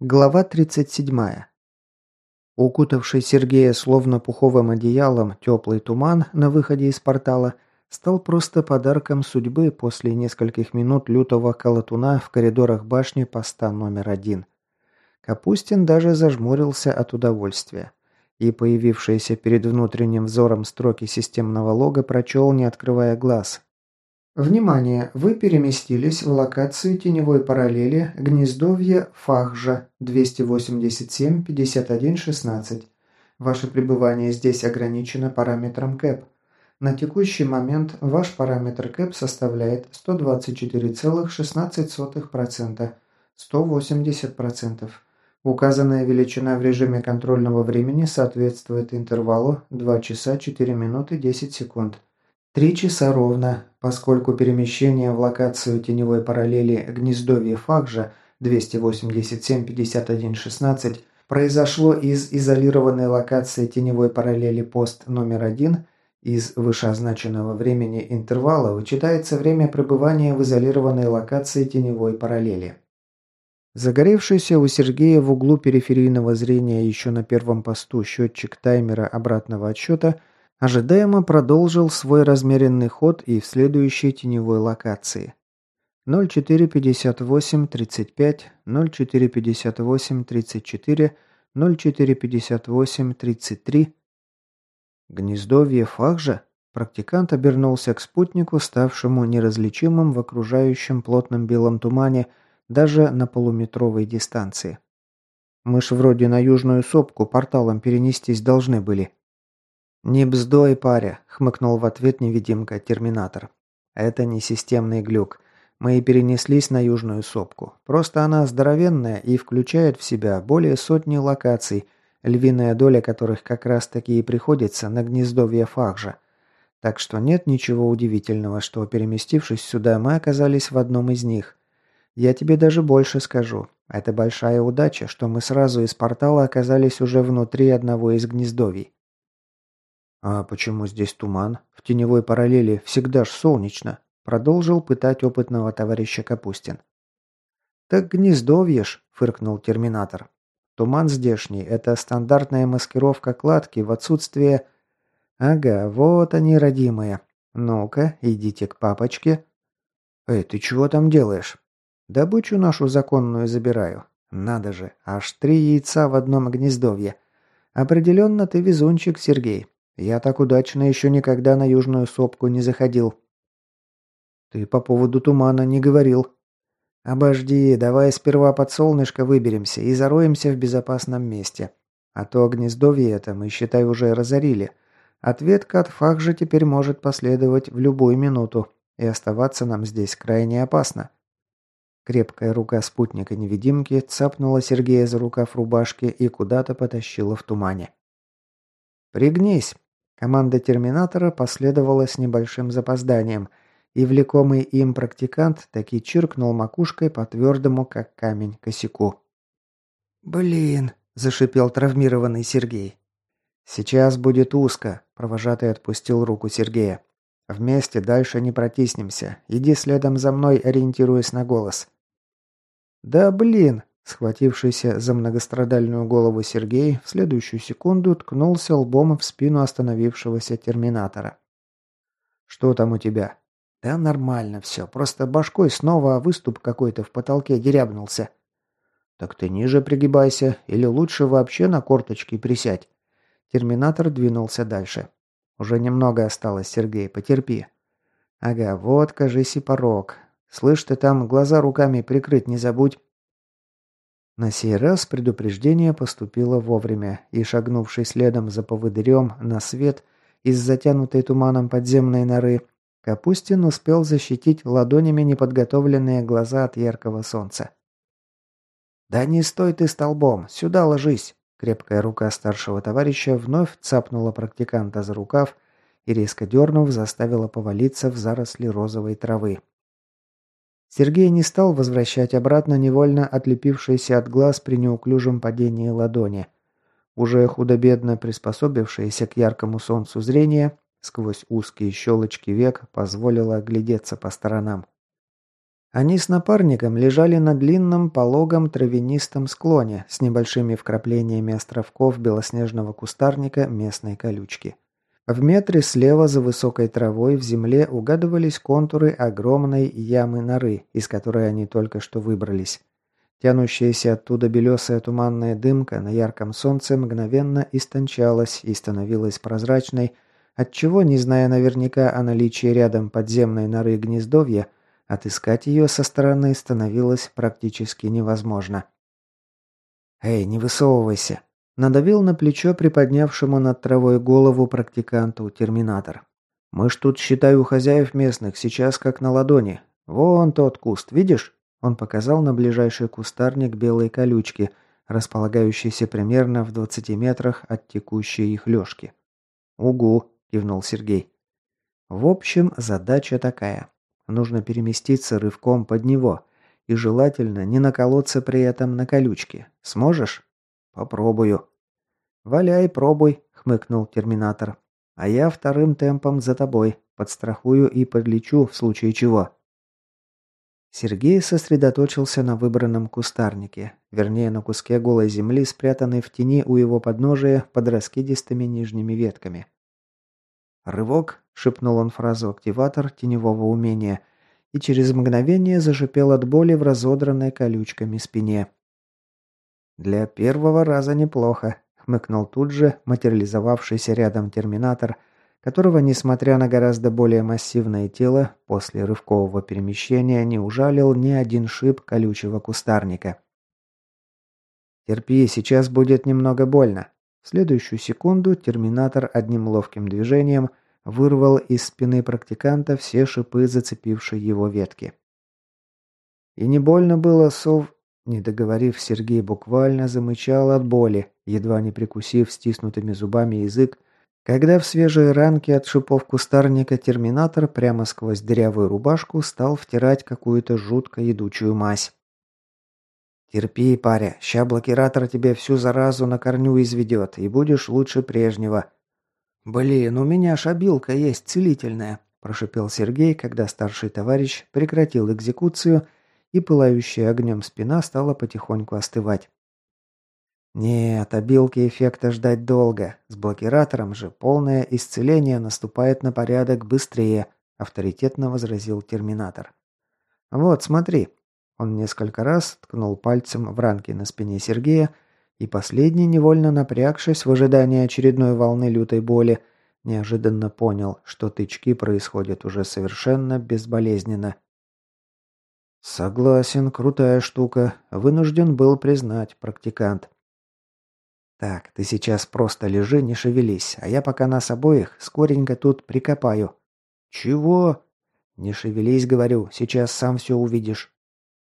Глава 37. Укутавший Сергея словно пуховым одеялом теплый туман на выходе из портала стал просто подарком судьбы после нескольких минут лютого колотуна в коридорах башни поста номер один. Капустин даже зажмурился от удовольствия и появившиеся перед внутренним взором строки системного лога прочел, не открывая глаз, Внимание! Вы переместились в локацию теневой параллели гнездовье Фахжа 287-51-16. Ваше пребывание здесь ограничено параметром КЭП. На текущий момент ваш параметр КЭП составляет 124,16%, 180%. Указанная величина в режиме контрольного времени соответствует интервалу 2 часа 4 минуты 10 секунд. Три часа ровно, поскольку перемещение в локацию теневой параллели гнездовья Факжа 287-51-16 произошло из изолированной локации теневой параллели пост номер один из вышеозначенного времени интервала вычитается время пребывания в изолированной локации теневой параллели. Загоревшийся у Сергея в углу периферийного зрения еще на первом посту счетчик таймера обратного отсчета – ожидаемо продолжил свой размеренный ход и в следующей теневой локации. 0458-35, 0458-34, 0458-33. Гнездовье Фахжа? Практикант обернулся к спутнику, ставшему неразличимым в окружающем плотном белом тумане даже на полуметровой дистанции. Мы ж вроде на южную сопку порталом перенестись должны были. «Не бздой, паря», — хмыкнул в ответ невидимка-терминатор. «Это не системный глюк. Мы и перенеслись на южную сопку. Просто она здоровенная и включает в себя более сотни локаций, львиная доля которых как раз таки и приходится на гнездовье Фахжа. Так что нет ничего удивительного, что, переместившись сюда, мы оказались в одном из них. Я тебе даже больше скажу. Это большая удача, что мы сразу из портала оказались уже внутри одного из гнездовий. «А почему здесь туман? В теневой параллели всегда ж солнечно», продолжил пытать опытного товарища Капустин. «Так гнездовье ж», – фыркнул терминатор. «Туман здешний – это стандартная маскировка кладки в отсутствие...» «Ага, вот они, родимые. Ну-ка, идите к папочке». «Эй, ты чего там делаешь?» «Добычу нашу законную забираю. Надо же, аж три яйца в одном гнездовье. Определенно ты везунчик, Сергей. Я так удачно еще никогда на южную сопку не заходил. Ты по поводу тумана не говорил. Обожди, давай сперва под солнышко выберемся и зароемся в безопасном месте. А то гнездовье это мы, считай, уже разорили. Ответка от фах же теперь может последовать в любую минуту, и оставаться нам здесь крайне опасно. Крепкая рука спутника-невидимки цапнула Сергея за рукав рубашки и куда-то потащила в тумане. «Пригнись!» Команда терминатора последовала с небольшим запозданием, и влекомый им практикант таки чиркнул макушкой по твердому, как камень, косяку. «Блин!» – зашипел травмированный Сергей. «Сейчас будет узко», – провожатый отпустил руку Сергея. «Вместе дальше не протиснемся. Иди следом за мной, ориентируясь на голос». «Да блин!» Схватившийся за многострадальную голову Сергей в следующую секунду ткнулся лбом в спину остановившегося терминатора. «Что там у тебя?» «Да нормально все, просто башкой снова выступ какой-то в потолке дерябнулся». «Так ты ниже пригибайся, или лучше вообще на корточки присядь». Терминатор двинулся дальше. «Уже немного осталось, Сергей, потерпи». «Ага, вот, кажись, и порог. Слышь, ты там глаза руками прикрыть не забудь». На сей раз предупреждение поступило вовремя, и шагнувший следом за поводырем на свет из затянутой туманом подземной норы, Капустин успел защитить ладонями неподготовленные глаза от яркого солнца. «Да не стой ты столбом! Сюда ложись!» Крепкая рука старшего товарища вновь цапнула практиканта за рукав и, резко дернув, заставила повалиться в заросли розовой травы. Сергей не стал возвращать обратно невольно отлепившиеся от глаз при неуклюжем падении ладони. Уже худо-бедно приспособившееся к яркому солнцу зрение сквозь узкие щелочки век позволило оглядеться по сторонам. Они с напарником лежали на длинном пологом травянистом склоне с небольшими вкраплениями островков белоснежного кустарника местной колючки. В метре слева за высокой травой в земле угадывались контуры огромной ямы норы, из которой они только что выбрались. Тянущаяся оттуда белесая туманная дымка на ярком солнце мгновенно истончалась и становилась прозрачной, отчего, не зная наверняка о наличии рядом подземной норы гнездовья, отыскать ее со стороны становилось практически невозможно. «Эй, не высовывайся!» Надавил на плечо приподнявшему над травой голову практиканту терминатор. «Мы ж тут, считаю, у хозяев местных, сейчас как на ладони. Вон тот куст, видишь?» Он показал на ближайший кустарник белой колючки, располагающийся примерно в 20 метрах от текущей их лёжки. «Угу», – кивнул Сергей. «В общем, задача такая. Нужно переместиться рывком под него. И желательно не наколоться при этом на колючки. Сможешь?» «Попробую». «Валяй, пробуй», – хмыкнул терминатор. «А я вторым темпом за тобой. Подстрахую и подлечу в случае чего». Сергей сосредоточился на выбранном кустарнике, вернее на куске голой земли, спрятанной в тени у его подножия под раскидистыми нижними ветками. «Рывок!» – шепнул он фразу «активатор» теневого умения, и через мгновение зашипел от боли в разодранной колючками спине. «Для первого раза неплохо», – хмыкнул тут же материализовавшийся рядом терминатор – которого, несмотря на гораздо более массивное тело, после рывкового перемещения не ужалил ни один шип колючего кустарника. «Терпи, сейчас будет немного больно». В следующую секунду терминатор одним ловким движением вырвал из спины практиканта все шипы, зацепившие его ветки. И не больно было, сов... Не договорив, Сергей буквально замычал от боли, едва не прикусив стиснутыми зубами язык когда в свежие ранки от шипов кустарника терминатор прямо сквозь дырявую рубашку стал втирать какую-то жутко едучую мазь. «Терпи, паря, ща блокиратор тебе всю заразу на корню изведет, и будешь лучше прежнего». «Блин, у меня шабилка есть целительная», – прошипел Сергей, когда старший товарищ прекратил экзекуцию, и пылающая огнем спина стала потихоньку остывать. Нет, обилки эффекта ждать долго. С блокиратором же полное исцеление наступает на порядок быстрее, авторитетно возразил терминатор. Вот, смотри. Он несколько раз ткнул пальцем в ранки на спине Сергея, и последний, невольно напрягшись в ожидании очередной волны лютой боли, неожиданно понял, что тычки происходят уже совершенно безболезненно. «Согласен, крутая штука», — вынужден был признать практикант. «Так, ты сейчас просто лежи, не шевелись, а я пока нас обоих скоренько тут прикопаю». «Чего?» «Не шевелись, говорю, сейчас сам все увидишь».